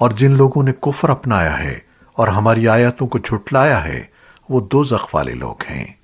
اور جن لوگوں نے کفر اپنایا ہے اور ہماری آیتوں کو جھٹلایا ہے، وہ دوزخ والے لوگ ہیں۔